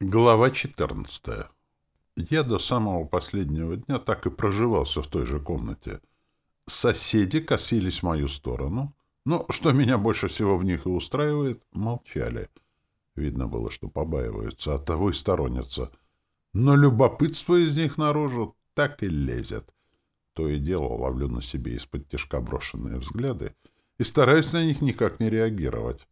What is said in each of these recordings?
Глава 14. Я до самого последнего дня так и проживался в той же комнате. Соседи косились в мою сторону, но, что меня больше всего в них и устраивает, молчали. Видно было, что побаиваются, от того и сторонятся. Но любопытство из них наружу так и лезет. То и дело ловлю на себе из-под тяжка брошенные взгляды и стараюсь на них никак не реагировать.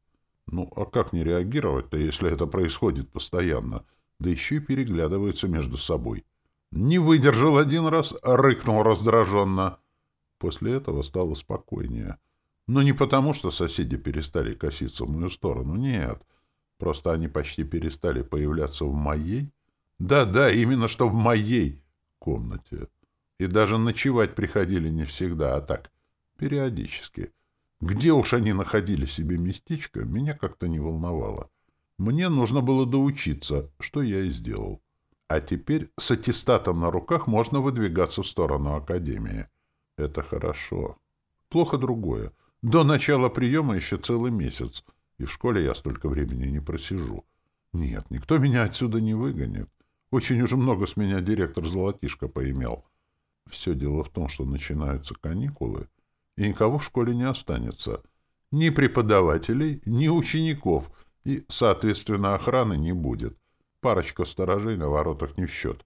Ну, а как не реагировать-то, если это происходит постоянно? Да еще и переглядываются между собой. Не выдержал один раз, рыкнул раздраженно. После этого стало спокойнее. Но не потому, что соседи перестали коситься в мою сторону, нет. Просто они почти перестали появляться в моей, да-да, именно что в моей комнате. И даже ночевать приходили не всегда, а так, периодически. Где уж они находили себе местечко, меня как-то не волновало. Мне нужно было доучиться, что я и сделал. А теперь с аттестатом на руках можно выдвигаться в сторону академии. Это хорошо. Плохо другое. До начала приема еще целый месяц, и в школе я столько времени не просижу. Нет, никто меня отсюда не выгонит. Очень уже много с меня директор Золотишко поимел. Все дело в том, что начинаются каникулы, и никого в школе не останется. Ни преподавателей, ни учеников, и, соответственно, охраны не будет. Парочка сторожей на воротах не в счет.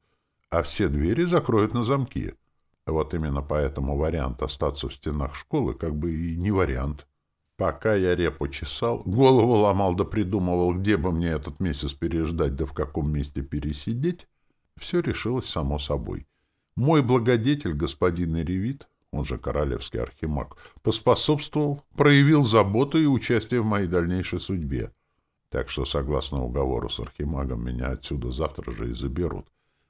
А все двери закроют на замки. Вот именно поэтому вариант остаться в стенах школы как бы и не вариант. Пока я репу чесал, голову ломал да придумывал, где бы мне этот месяц переждать да в каком месте пересидеть, все решилось само собой. Мой благодетель, господин Иревит, он же королевский архимаг, поспособствовал, проявил заботу и участие в моей дальнейшей судьбе. Так что, согласно уговору с архимагом, меня отсюда завтра же и заберут.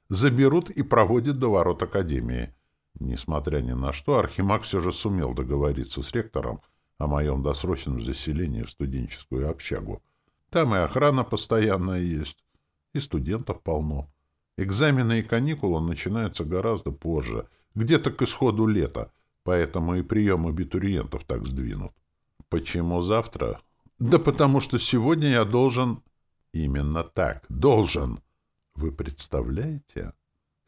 Заберут и проводят до ворот Академии. Несмотря ни на что, архимаг все же сумел договориться с ректором о моем досрочном заселении в студенческую общагу. Там и охрана постоянная есть, и студентов полно. Экзамены и каникулы начинаются гораздо позже — где-то к исходу лета, поэтому и прием абитуриентов так сдвинут. Почему завтра? Да потому что сегодня я должен... Именно так, должен. Вы представляете?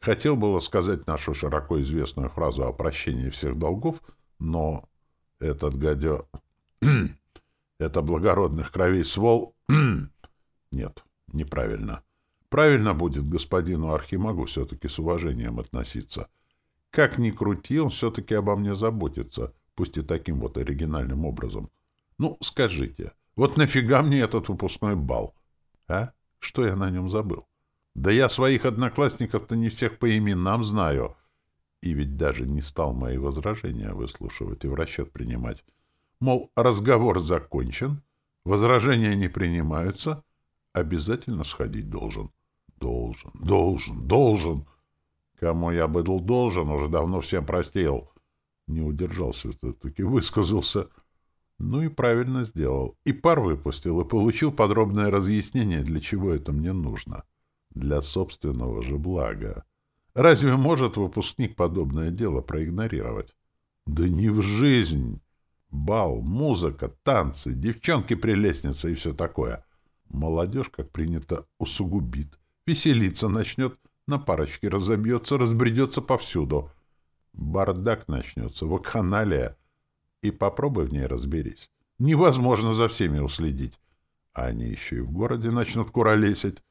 Хотел было сказать нашу широко известную фразу о прощении всех долгов, но этот гадё... Это благородных кровей свол... Нет, неправильно. Правильно будет господину Архимагу все-таки с уважением относиться — как ни крути, он все-таки обо мне заботится, пусть и таким вот оригинальным образом. Ну, скажите, вот нафига мне этот выпускной бал? А? Что я на нем забыл? Да я своих одноклассников-то не всех по именам знаю. И ведь даже не стал мои возражения выслушивать и в расчет принимать. Мол, разговор закончен, возражения не принимаются, обязательно сходить должен. Должен, должен, должен. Кому я был должен, уже давно всем простил. Не удержался таки высказался. Ну и правильно сделал. И пар выпустил, и получил подробное разъяснение, для чего это мне нужно. Для собственного же блага. Разве может выпускник подобное дело проигнорировать? Да не в жизнь! Бал, музыка, танцы, девчонки-прелестницы и все такое. Молодежь, как принято, усугубит, веселиться начнет, на парочке разобьется, разбредется повсюду. Бардак начнется, вакханалия. И попробуй в ней разберись. Невозможно за всеми уследить. А они еще и в городе начнут куролесить.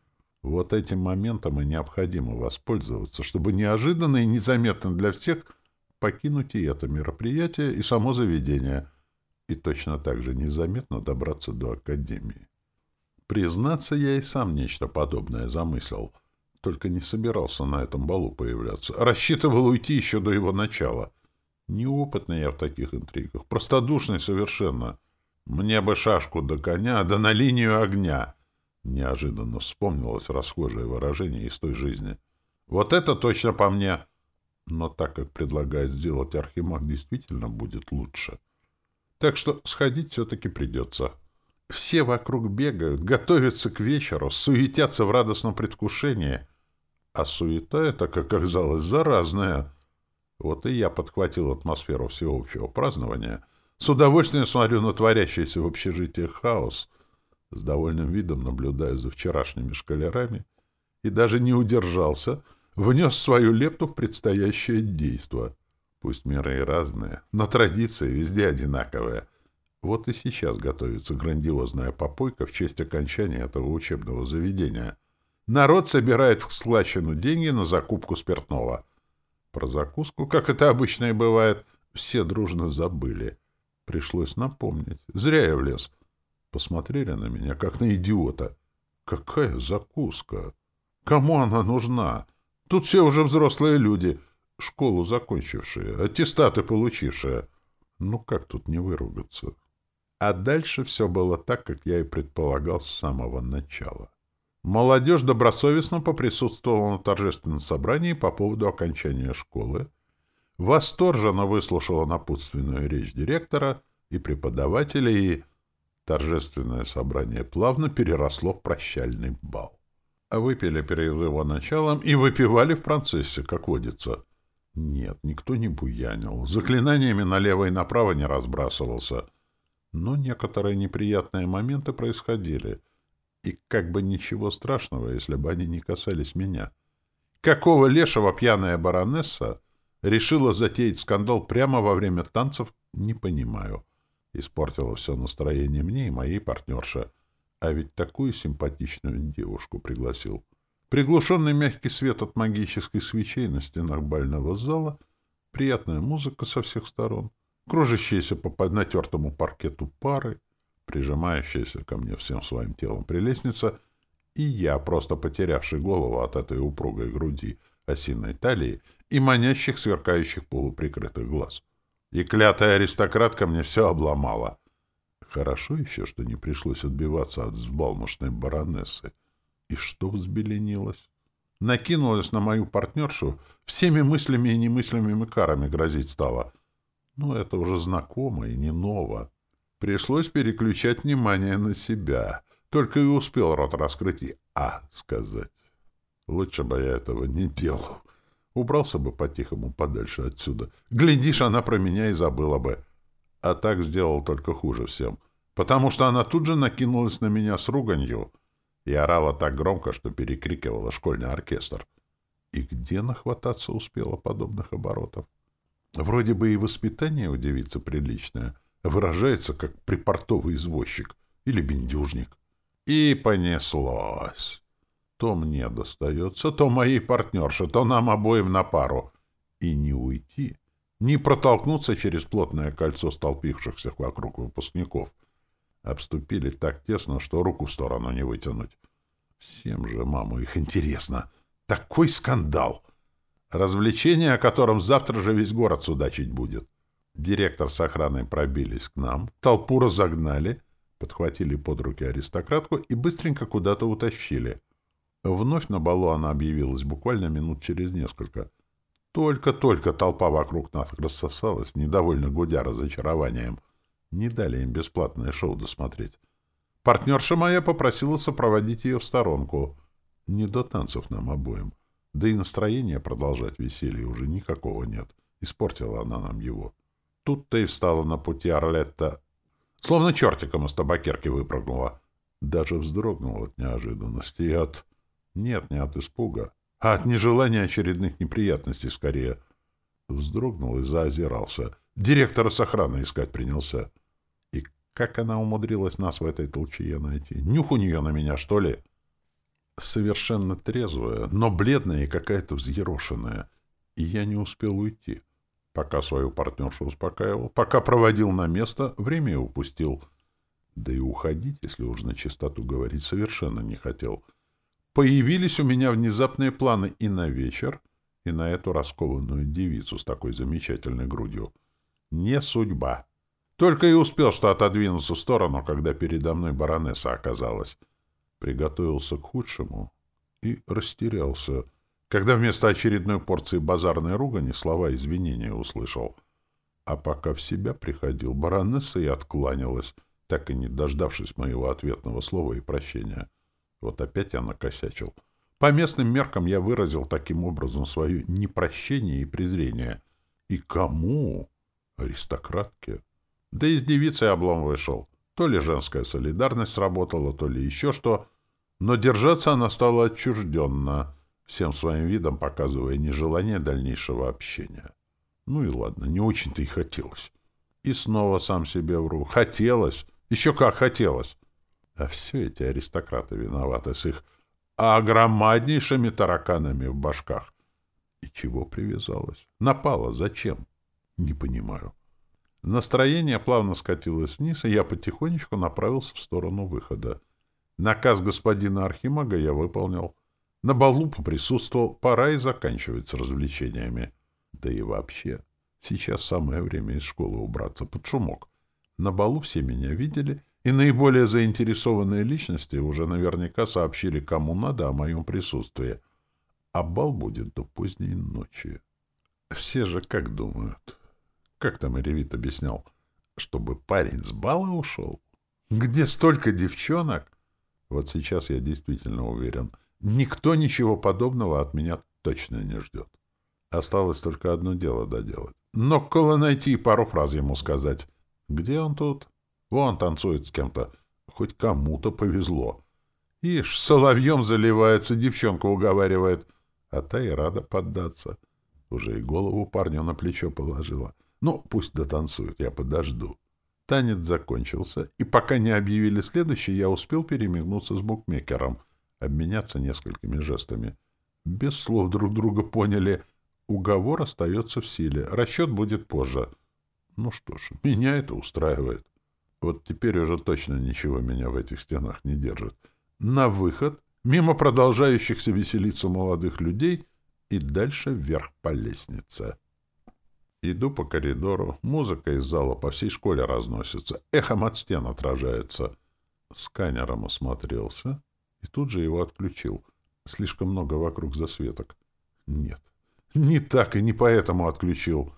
Вот этим моментом и необходимо воспользоваться, чтобы неожиданно и незаметно для всех покинуть и это мероприятие, и само заведение, и точно так же незаметно добраться до Академии. Признаться, я и сам нечто подобное замыслил — только не собирался на этом балу появляться. Рассчитывал уйти еще до его начала. Неопытный я в таких интригах, простодушный совершенно. Мне бы шашку до коня, да на линию огня. Неожиданно вспомнилось расхожее выражение из той жизни. Вот это точно по мне. Но так как предлагает сделать Архимаг, действительно будет лучше. Так что сходить все-таки придется. Все вокруг бегают, готовятся к вечеру, суетятся в радостном предвкушении — а суета эта, как оказалось, заразная. Вот и я подхватил атмосферу всеобщего празднования. С удовольствием смотрю на творящийся в общежитии хаос. С довольным видом наблюдаю за вчерашними шкалерами и даже не удержался, внес свою лепту в предстоящее действо. Пусть миры и разные, но традиции везде одинаковые. Вот и сейчас готовится грандиозная попойка в честь окончания этого учебного заведения. Народ собирает в складчину деньги на закупку спиртного. Про закуску, как это обычно и бывает, все дружно забыли. Пришлось напомнить. Зря я влез. Посмотрели на меня, как на идиота. Какая закуска? Кому она нужна? Тут все уже взрослые люди, школу закончившие, аттестаты получившие. Ну как тут не выругаться? А дальше все было так, как я и предполагал с самого начала. Молодежь добросовестно поприсутствовала на торжественном собрании по поводу окончания школы, восторженно выслушала напутственную речь директора и преподавателей, и торжественное собрание плавно переросло в прощальный бал. Выпили перед его началом и выпивали в процессе, как водится. Нет, никто не буянил, заклинаниями налево и направо не разбрасывался. Но некоторые неприятные моменты происходили, и как бы ничего страшного, если бы они не касались меня. Какого лешего пьяная баронесса решила затеять скандал прямо во время танцев, не понимаю. Испортила все настроение мне и моей партнерше — а ведь такую симпатичную девушку пригласил. Приглушенный мягкий свет от магических свечей на стенах бального зала, приятная музыка со всех сторон, кружащиеся по натертому паркету пары, прижимающаяся ко мне всем своим телом прелестница, и я, просто потерявший голову от этой упругой груди, осиной талии и манящих сверкающих полуприкрытых глаз. И клятая аристократка мне все обломала — Хорошо еще, что не пришлось отбиваться от взбалмошной баронессы. И что взбеленилось? Накинулась на мою партнершу, всеми мыслями и немыслимыми карами грозить стала. Ну, это уже знакомо и не ново. Пришлось переключать внимание на себя. Только и успел рот раскрыть и «а» сказать. Лучше бы я этого не делал. Убрался бы по-тихому подальше отсюда. Глядишь, она про меня и забыла бы а так сделал только хуже всем, потому что она тут же накинулась на меня с руганью и орала так громко, что перекрикивала школьный оркестр. И где нахвататься успела подобных оборотов? Вроде бы и воспитание у девицы приличное, выражается как припортовый извозчик или бендюжник. И понеслось. То мне достается, то моей партнерше, то нам обоим на пару. И не уйти, не протолкнуться через плотное кольцо столпившихся вокруг выпускников. Обступили так тесно, что руку в сторону не вытянуть. Всем же, маму, их интересно. Такой скандал! Развлечение, о котором завтра же весь город судачить будет. Директор с охраной пробились к нам, толпу разогнали, подхватили под руки аристократку и быстренько куда-то утащили. Вновь на балу она объявилась буквально минут через несколько — только-только толпа вокруг нас рассосалась, недовольно гудя разочарованием. Не дали им бесплатное шоу досмотреть. Партнерша моя попросила сопроводить ее в сторонку. Не до танцев нам обоим. Да и настроения продолжать веселье уже никакого нет. Испортила она нам его. Тут-то и встала на пути Орлетта. Словно чертиком из табакерки выпрыгнула. Даже вздрогнула от неожиданности и от... Нет, не от испуга а от нежелания очередных неприятностей скорее. Вздрогнул и заозирался. Директора с охраной искать принялся. И как она умудрилась нас в этой толчее найти? Нюх у нее на меня, что ли? Совершенно трезвая, но бледная и какая-то взъерошенная. И я не успел уйти. Пока свою партнершу успокаивал, пока проводил на место, время упустил. Да и уходить, если уж на чистоту говорить, совершенно не хотел — Появились у меня внезапные планы и на вечер, и на эту раскованную девицу с такой замечательной грудью. Не судьба. Только и успел, что отодвинуться в сторону, когда передо мной баронесса оказалась. Приготовился к худшему и растерялся, когда вместо очередной порции базарной ругани слова извинения услышал. А пока в себя приходил, баронесса и откланялась, так и не дождавшись моего ответного слова и прощения. Вот опять я накосячил. По местным меркам я выразил таким образом свое непрощение и презрение. И кому? Аристократке. Да и с облом вышел. То ли женская солидарность сработала, то ли еще что. Но держаться она стала отчужденно, всем своим видом показывая нежелание дальнейшего общения. Ну и ладно, не очень-то и хотелось. И снова сам себе вру. Хотелось. Еще как хотелось. А все эти аристократы виноваты с их огромнейшими тараканами в башках. И чего привязалась? Напала. Зачем? Не понимаю. Настроение плавно скатилось вниз, и я потихонечку направился в сторону выхода. Наказ господина Архимага я выполнил. На балу поприсутствовал, пора и заканчивать с развлечениями. Да и вообще, сейчас самое время из школы убраться под шумок. На балу все меня видели, и наиболее заинтересованные личности уже наверняка сообщили кому надо о моем присутствии. А бал будет до поздней ночи. Все же как думают? Как там Иревит объяснял? Чтобы парень с бала ушел? Где столько девчонок? Вот сейчас я действительно уверен — Никто ничего подобного от меня точно не ждет. Осталось только одно дело доделать. Но коло найти и пару фраз ему сказать. Где он тут? Вон танцует с кем-то. Хоть кому-то повезло. Ишь, соловьем заливается, девчонка уговаривает. А та и рада поддаться. Уже и голову парню на плечо положила. Ну, пусть дотанцует, я подожду. Танец закончился, и пока не объявили следующий, я успел перемигнуться с букмекером — обменяться несколькими жестами. Без слов друг друга поняли. Уговор остается в силе. Расчет будет позже. Ну что ж, меня это устраивает. Вот теперь уже точно ничего меня в этих стенах не держит. На выход, мимо продолжающихся веселиться молодых людей и дальше вверх по лестнице. Иду по коридору, музыка из зала по всей школе разносится, эхом от стен отражается. Сканером осмотрелся и тут же его отключил. Слишком много вокруг засветок. Нет, не так и не поэтому отключил.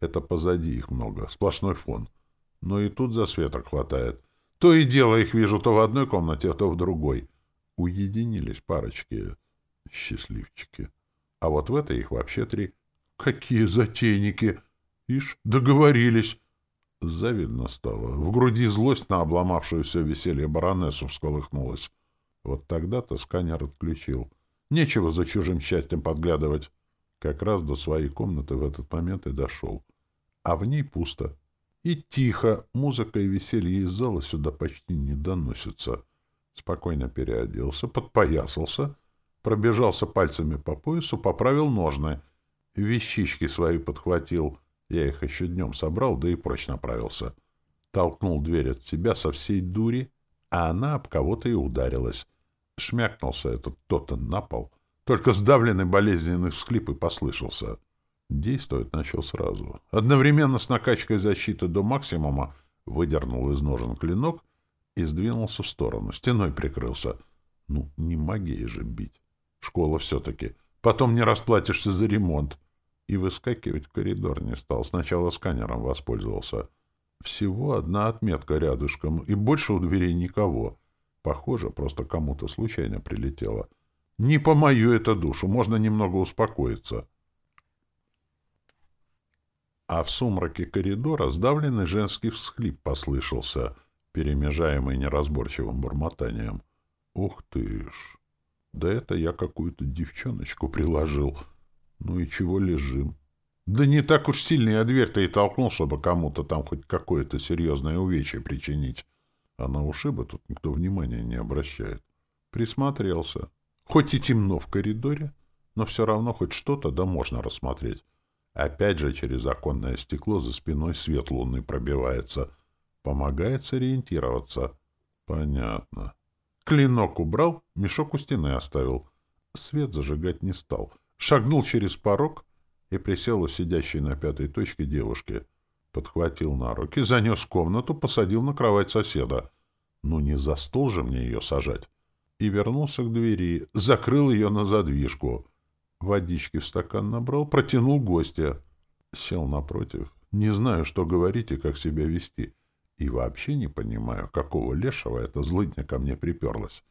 Это позади их много, сплошной фон. Но и тут засветок хватает. То и дело их вижу то в одной комнате, то в другой. Уединились парочки. Счастливчики. А вот в этой их вообще три. Какие затейники! Ишь, договорились. Завидно стало. В груди злость на обломавшуюся веселье баронессу всколыхнулась. Вот тогда-то сканер отключил. Нечего за чужим счастьем подглядывать. Как раз до своей комнаты в этот момент и дошел. А в ней пусто. И тихо. Музыка и веселье из зала сюда почти не доносятся. Спокойно переоделся, подпоясался, пробежался пальцами по поясу, поправил ножны. Вещички свои подхватил. Я их еще днем собрал, да и прочь направился. Толкнул дверь от себя со всей дури — а она об кого-то и ударилась. Шмякнулся этот тотен на пол. Только сдавленный болезненный всклип и послышался. Действовать начал сразу. Одновременно с накачкой защиты до максимума выдернул из ножен клинок и сдвинулся в сторону. Стеной прикрылся. Ну, не магией же бить. Школа все-таки. Потом не расплатишься за ремонт. И выскакивать в коридор не стал. Сначала сканером воспользовался. — всего одна отметка рядышком, и больше у дверей никого. Похоже, просто кому-то случайно прилетело. Не по мою это душу, можно немного успокоиться. А в сумраке коридора сдавленный женский всхлип послышался, перемежаемый неразборчивым бормотанием. Ух ты ж! Да это я какую-то девчоночку приложил. Ну и чего лежим? Да не так уж сильно я дверь-то и толкнул, чтобы кому-то там хоть какое-то серьезное увечье причинить. А на ушибы тут никто внимания не обращает. Присмотрелся. Хоть и темно в коридоре, но все равно хоть что-то да можно рассмотреть. Опять же через оконное стекло за спиной свет лунный пробивается. Помогает сориентироваться. Понятно. Клинок убрал, мешок у стены оставил. Свет зажигать не стал. Шагнул через порог — и присел у сидящей на пятой точке девушки. Подхватил на руки, занес в комнату, посадил на кровать соседа. Ну, не за стол же мне ее сажать. И вернулся к двери, закрыл ее на задвижку. Водички в стакан набрал, протянул гостя. Сел напротив. Не знаю, что говорить и как себя вести. И вообще не понимаю, какого лешего эта злыдня ко мне приперлась.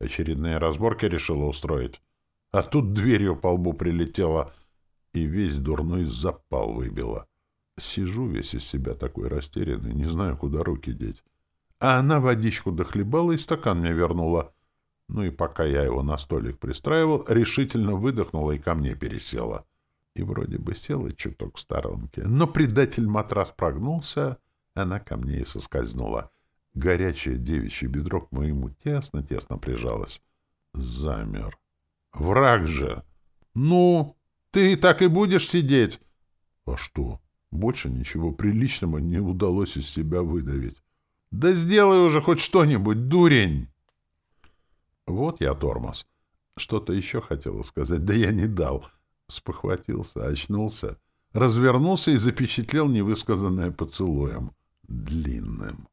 Очередные разборки решила устроить. А тут дверью по лбу прилетела — и весь дурной запал выбило. Сижу весь из себя такой растерянный, не знаю, куда руки деть. А она водичку дохлебала и стакан мне вернула. Ну и пока я его на столик пристраивал, решительно выдохнула и ко мне пересела. И вроде бы села чуток в сторонке, но предатель матрас прогнулся, она ко мне и соскользнула. Горячее девичье бедро к моему тесно-тесно прижалось. Замер. Враг же! Ну, ты так и будешь сидеть? А что? Больше ничего приличного не удалось из себя выдавить. Да сделай уже хоть что-нибудь, дурень! Вот я тормоз. Что-то еще хотела сказать, да я не дал. Спохватился, очнулся, развернулся и запечатлел невысказанное поцелуем. Длинным.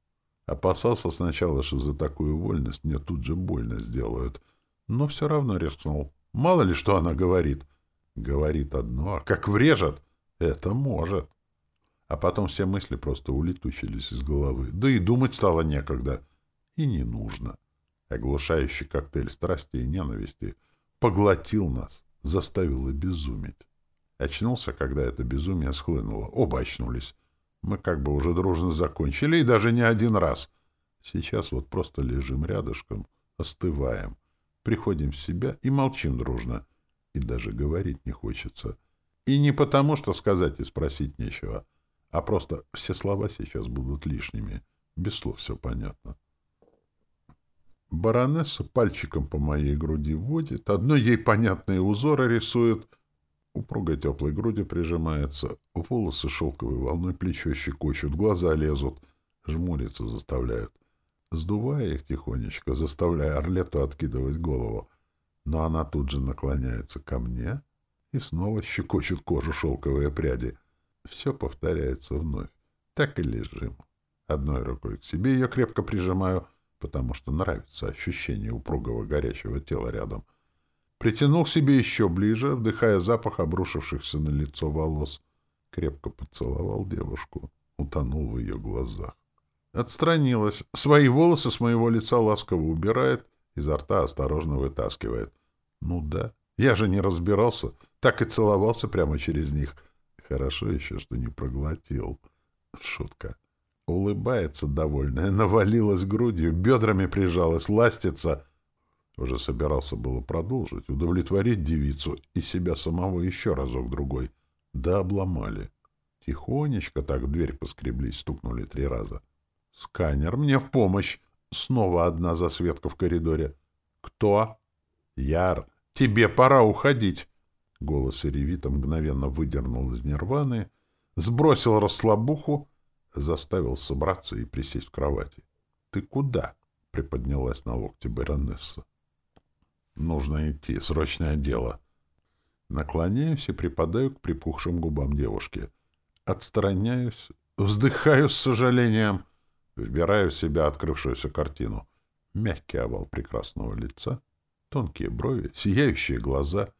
Опасался сначала, что за такую вольность мне тут же больно сделают. Но все равно рискнул. Мало ли, что она говорит. Говорит одно, а как врежет, это может. А потом все мысли просто улетучились из головы. Да и думать стало некогда. И не нужно. Оглушающий коктейль страсти и ненависти поглотил нас, заставил обезуметь. Очнулся, когда это безумие схлынуло. Оба очнулись. Мы как бы уже дружно закончили, и даже не один раз. Сейчас вот просто лежим рядышком, остываем, приходим в себя и молчим дружно. И даже говорить не хочется. И не потому, что сказать и спросить нечего, а просто все слова сейчас будут лишними. Без слов все понятно. Баронесса пальчиком по моей груди водит, одно ей понятные узоры рисует, упругой теплой груди прижимается, волосы шелковой волной плечо щекочут, глаза лезут, жмуриться заставляют. Сдувая их тихонечко, заставляя Орлету откидывать голову. Но она тут же наклоняется ко мне и снова щекочет кожу шелковые пряди. Все повторяется вновь. Так и лежим. Одной рукой к себе ее крепко прижимаю, потому что нравится ощущение упругого горячего тела рядом. Притянул к себе еще ближе, вдыхая запах обрушившихся на лицо волос. Крепко поцеловал девушку, утонул в ее глазах. Отстранилась. Свои волосы с моего лица ласково убирает, изо рта осторожно вытаскивает. Ну да, я же не разбирался, так и целовался прямо через них. Хорошо еще, что не проглотил. Шутка. Улыбается довольная, навалилась грудью, бедрами прижалась, ластится. Уже собирался было продолжить, удовлетворить девицу и себя самого еще разок-другой. Да обломали. Тихонечко так в дверь поскреблись, стукнули три раза. «Сканер, мне в помощь!» Снова одна засветка в коридоре. «Кто?» «Яр, тебе пора уходить!» Голос Иревита мгновенно выдернул из нирваны, сбросил расслабуху, заставил собраться и присесть в кровати. — Ты куда? — приподнялась на локте баронесса. — Нужно идти. Срочное дело. Наклоняюсь и припадаю к припухшим губам девушки. Отстраняюсь, вздыхаю с сожалением, вбираю в себя открывшуюся картину. Мягкий овал прекрасного лица, тонкие брови, сияющие глаза.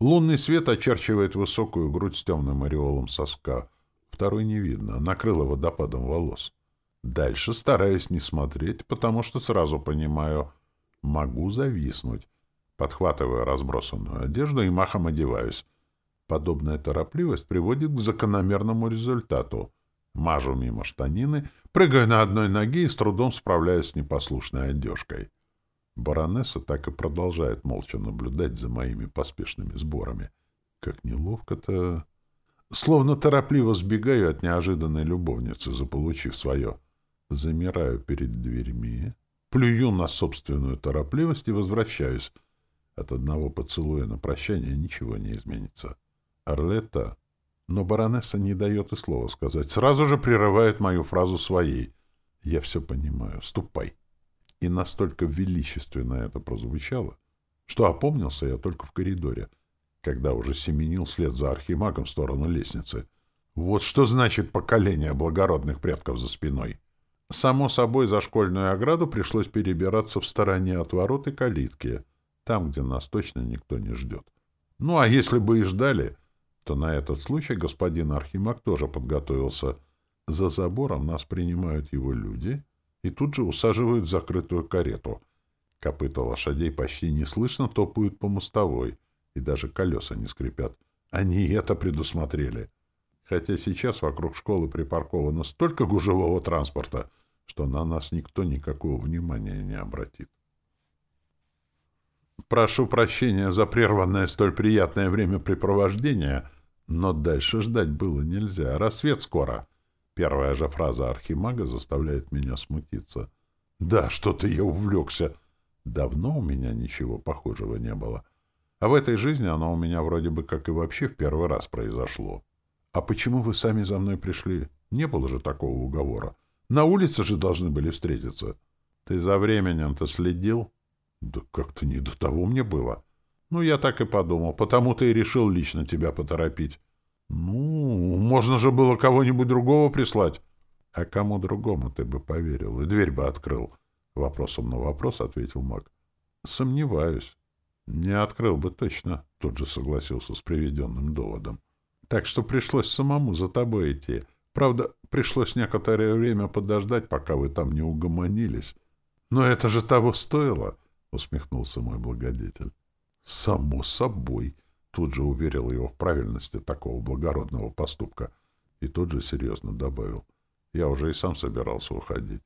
Лунный свет очерчивает высокую грудь с темным ореолом соска — Второй не видно, накрыла водопадом волос. Дальше стараюсь не смотреть, потому что сразу понимаю, могу зависнуть. Подхватываю разбросанную одежду и махом одеваюсь. Подобная торопливость приводит к закономерному результату. Мажу мимо штанины, прыгаю на одной ноге и с трудом справляюсь с непослушной одежкой. Баронесса так и продолжает молча наблюдать за моими поспешными сборами. Как неловко-то... Словно торопливо сбегаю от неожиданной любовницы, заполучив свое. Замираю перед дверьми, плюю на собственную торопливость и возвращаюсь. От одного поцелуя на прощание ничего не изменится. Орлетта... Но баронесса не дает и слова сказать. Сразу же прерывает мою фразу своей. Я все понимаю. Ступай. И настолько величественно это прозвучало, что опомнился я только в коридоре — когда уже семенил вслед за архимагом в сторону лестницы. Вот что значит поколение благородных предков за спиной. Само собой, за школьную ограду пришлось перебираться в стороне от ворот и калитки, там, где нас точно никто не ждет. Ну, а если бы и ждали, то на этот случай господин Архимаг тоже подготовился. За забором нас принимают его люди и тут же усаживают в закрытую карету. Копыта лошадей почти неслышно топают по мостовой — и даже колеса не скрипят. Они это предусмотрели. Хотя сейчас вокруг школы припарковано столько гужевого транспорта, что на нас никто никакого внимания не обратит. Прошу прощения за прерванное столь приятное времяпрепровождение, но дальше ждать было нельзя. Рассвет скоро. Первая же фраза архимага заставляет меня смутиться. Да, что-то я увлекся. Давно у меня ничего похожего не было. А в этой жизни оно у меня вроде бы как и вообще в первый раз произошло. А почему вы сами за мной пришли? Не было же такого уговора. На улице же должны были встретиться. Ты за временем-то следил? Да как-то не до того мне было. Ну, я так и подумал. Потому-то и решил лично тебя поторопить. Ну, можно же было кого-нибудь другого прислать. А кому другому ты бы поверил и дверь бы открыл? Вопросом на вопрос ответил маг. Сомневаюсь. Не открыл бы точно, тут же согласился с приведенным доводом. Так что пришлось самому за тобой идти. Правда, пришлось некоторое время подождать, пока вы там не угомонились. Но это же того стоило, — усмехнулся мой благодетель. Само собой, тут же уверил его в правильности такого благородного поступка. И тут же серьезно добавил. Я уже и сам собирался уходить.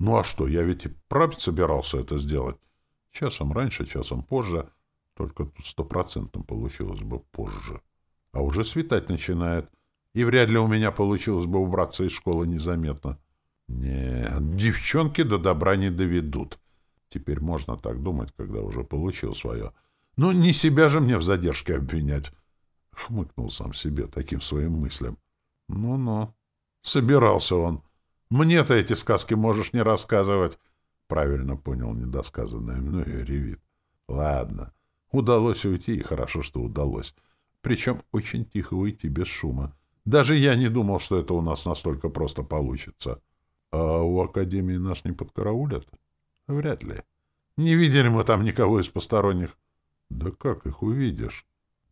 Ну а что, я ведь и правда собирался это сделать. Часом раньше, часом позже. Только тут стопроцентно получилось бы позже. А уже светать начинает. И вряд ли у меня получилось бы убраться из школы незаметно. Нет, девчонки до добра не доведут. Теперь можно так думать, когда уже получил свое. Но не себя же мне в задержке обвинять. Хмыкнул сам себе таким своим мыслям. Ну-ну. Собирался он. Мне-то эти сказки можешь не рассказывать. Правильно понял недосказанное мною ревит. Ладно. Удалось уйти, и хорошо, что удалось. Причем очень тихо уйти, без шума. Даже я не думал, что это у нас настолько просто получится. А у Академии нас не подкараулят? Вряд ли. Не видели мы там никого из посторонних. Да как их увидишь?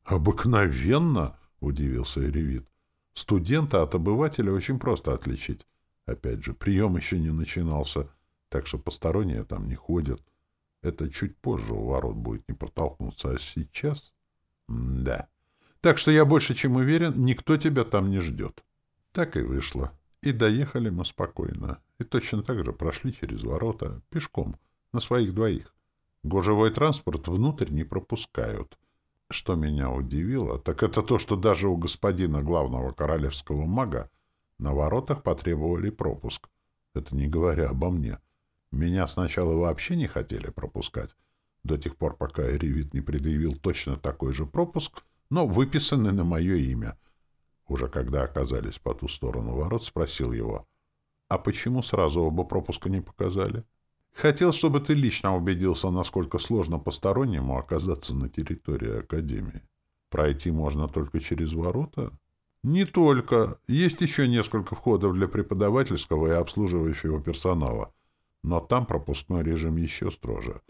Обыкновенно, удивился Эревит. Студента от обывателя очень просто отличить. Опять же, прием еще не начинался, так что посторонние там не ходят. Это чуть позже у ворот будет не протолкнуться, а сейчас... Да. Так что я больше чем уверен, никто тебя там не ждет. Так и вышло. И доехали мы спокойно. И точно так же прошли через ворота, пешком, на своих двоих. Гужевой транспорт внутрь не пропускают. Что меня удивило, так это то, что даже у господина главного королевского мага на воротах потребовали пропуск. Это не говоря обо мне. Меня сначала вообще не хотели пропускать, до тех пор, пока Ревит не предъявил точно такой же пропуск, но выписанный на мое имя. Уже когда оказались по ту сторону ворот, спросил его, «А почему сразу оба пропуска не показали?» Хотел, чтобы ты лично убедился, насколько сложно постороннему оказаться на территории Академии. Пройти можно только через ворота? Не только. Есть еще несколько входов для преподавательского и обслуживающего персонала. Но там пропускной режим еще строже.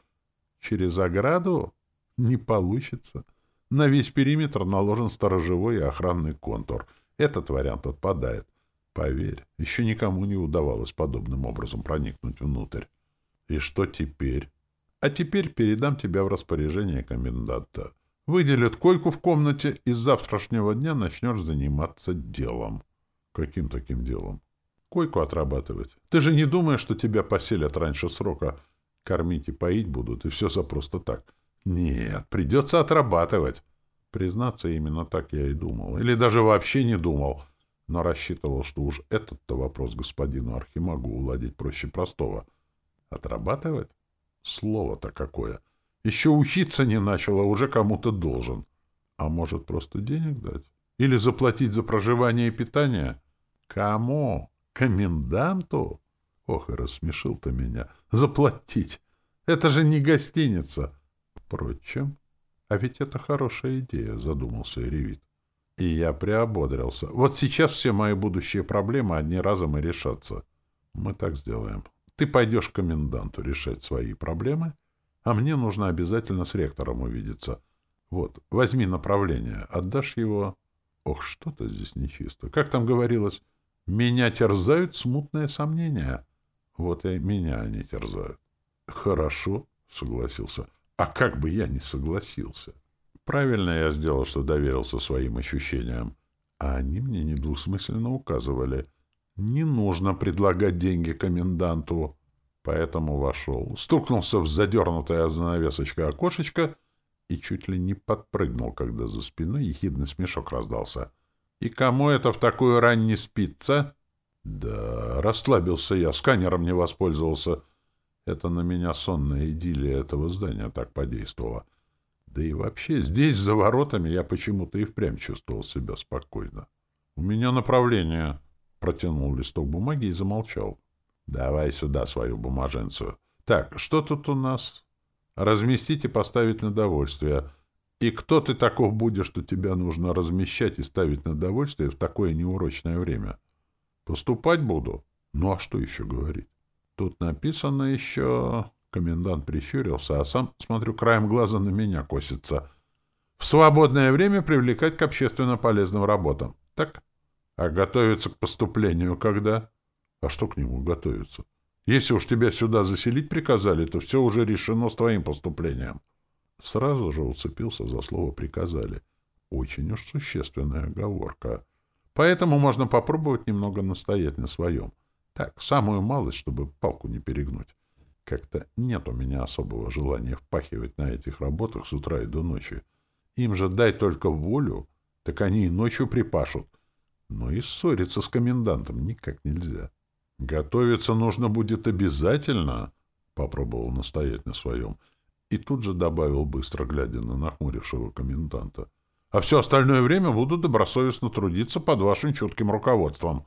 Через ограду? Не получится. На весь периметр наложен сторожевой и охранный контур. Этот вариант отпадает. Поверь, еще никому не удавалось подобным образом проникнуть внутрь. И что теперь? А теперь передам тебя в распоряжение коменданта. Выделят койку в комнате, и с завтрашнего дня начнешь заниматься делом. Каким таким делом? Койку отрабатывать. Ты же не думаешь, что тебя поселят раньше срока? Кормить и поить будут, и все за просто так. Нет, придется отрабатывать. Признаться, именно так я и думал. Или даже вообще не думал. Но рассчитывал, что уж этот-то вопрос господину Архимагу уладить проще простого — Отрабатывать? Слово-то какое. Еще учиться не начал, а уже кому-то должен. А может, просто денег дать? Или заплатить за проживание и питание? Кому? Коменданту? Ох, и рассмешил ты меня. Заплатить. Это же не гостиница. Впрочем, а ведь это хорошая идея, задумался Ревит. И я приободрился. Вот сейчас все мои будущие проблемы одни разом и решатся. Мы так сделаем. Ты пойдешь к коменданту решать свои проблемы, а мне нужно обязательно с ректором увидеться. Вот, возьми направление, отдашь его... Ох, что-то здесь нечисто. Как там говорилось? Меня терзают смутные сомнения. Вот и меня они терзают. Хорошо, согласился. А как бы я не согласился? Правильно я сделал, что доверился своим ощущениям. А они мне недвусмысленно указывали — не нужно предлагать деньги коменданту. Поэтому вошел, стукнулся в задернутое занавесочкой окошечко и чуть ли не подпрыгнул, когда за спиной ехидный смешок раздался. «И кому это в такую рань не спится?» «Да, расслабился я, сканером не воспользовался. Это на меня сонная идиллия этого здания так подействовала. Да и вообще, здесь, за воротами, я почему-то и впрямь чувствовал себя спокойно. У меня направление...» Протянул листок бумаги и замолчал. Давай сюда свою бумаженцию. Так, что тут у нас? Разместить и поставить на довольствие. И кто ты таков будешь, что тебя нужно размещать и ставить на довольствие в такое неурочное время? Поступать буду? Ну, а что еще говорить? Тут написано еще... Комендант прищурился, а сам, смотрю, краем глаза на меня косится. В свободное время привлекать к общественно полезным работам. Так? А готовиться к поступлению когда? А что к нему готовиться? Если уж тебя сюда заселить приказали, то все уже решено с твоим поступлением. Сразу же уцепился за слово «приказали». Очень уж существенная оговорка. Поэтому можно попробовать немного настоять на своем. Так, самую малость, чтобы палку не перегнуть. Как-то нет у меня особого желания впахивать на этих работах с утра и до ночи. Им же дай только волю, так они и ночью припашут. Но и ссориться с комендантом никак нельзя. Готовиться нужно будет обязательно, — попробовал настоять на своем. И тут же добавил, быстро глядя на нахмурившего коменданта. А все остальное время буду добросовестно трудиться под вашим чутким руководством.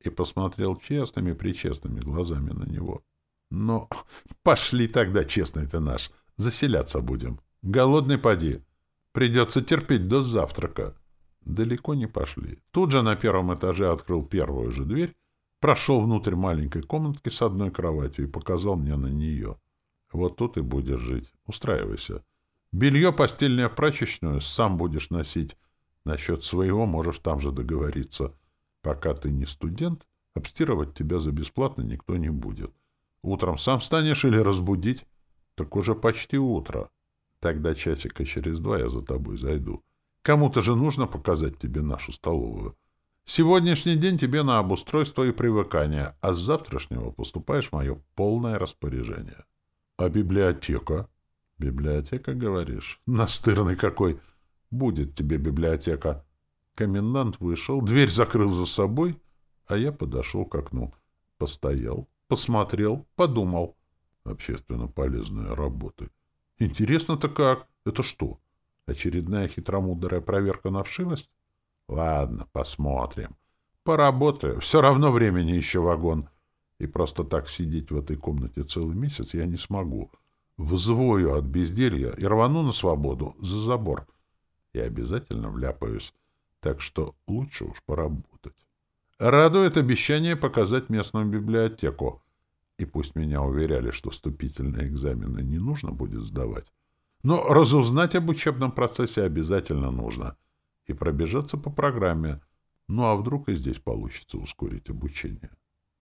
И посмотрел честными-причестными глазами на него. Ну, пошли тогда, честный ты наш, заселяться будем. Голодный поди. Придется терпеть до завтрака. Далеко не пошли. Тут же на первом этаже открыл первую же дверь Прошел внутрь маленькой комнатки с одной кроватью и показал мне на нее. Вот тут и будешь жить. Устраивайся. Белье постельное в прачечную сам будешь носить. Насчет своего можешь там же договориться. Пока ты не студент, обстирывать тебя за бесплатно никто не будет. Утром сам встанешь или разбудить? Так уже почти утро. Тогда часика через два я за тобой зайду. Кому-то же нужно показать тебе нашу столовую. Сегодняшний день тебе на обустройство и привыкание, а с завтрашнего поступаешь в мое полное распоряжение. А библиотека? Библиотека, говоришь? Настырный какой! Будет тебе библиотека. Комендант вышел, дверь закрыл за собой, а я подошел к окну. Постоял, посмотрел, подумал. Общественно полезные работы. Интересно-то как? Это что? Очередная хитромудрая проверка на вшивость? Ладно, посмотрим. Поработаю. Все равно времени еще вагон. И просто так сидеть в этой комнате целый месяц я не смогу. Взвою от безделья и рвану на свободу, за забор. И обязательно вляпаюсь. Так что лучше уж поработать. Радует обещание показать местную библиотеку. И пусть меня уверяли, что вступительные экзамены не нужно будет сдавать, но разузнать об учебном процессе обязательно нужно — и пробежаться по программе. Ну а вдруг и здесь получится ускорить обучение?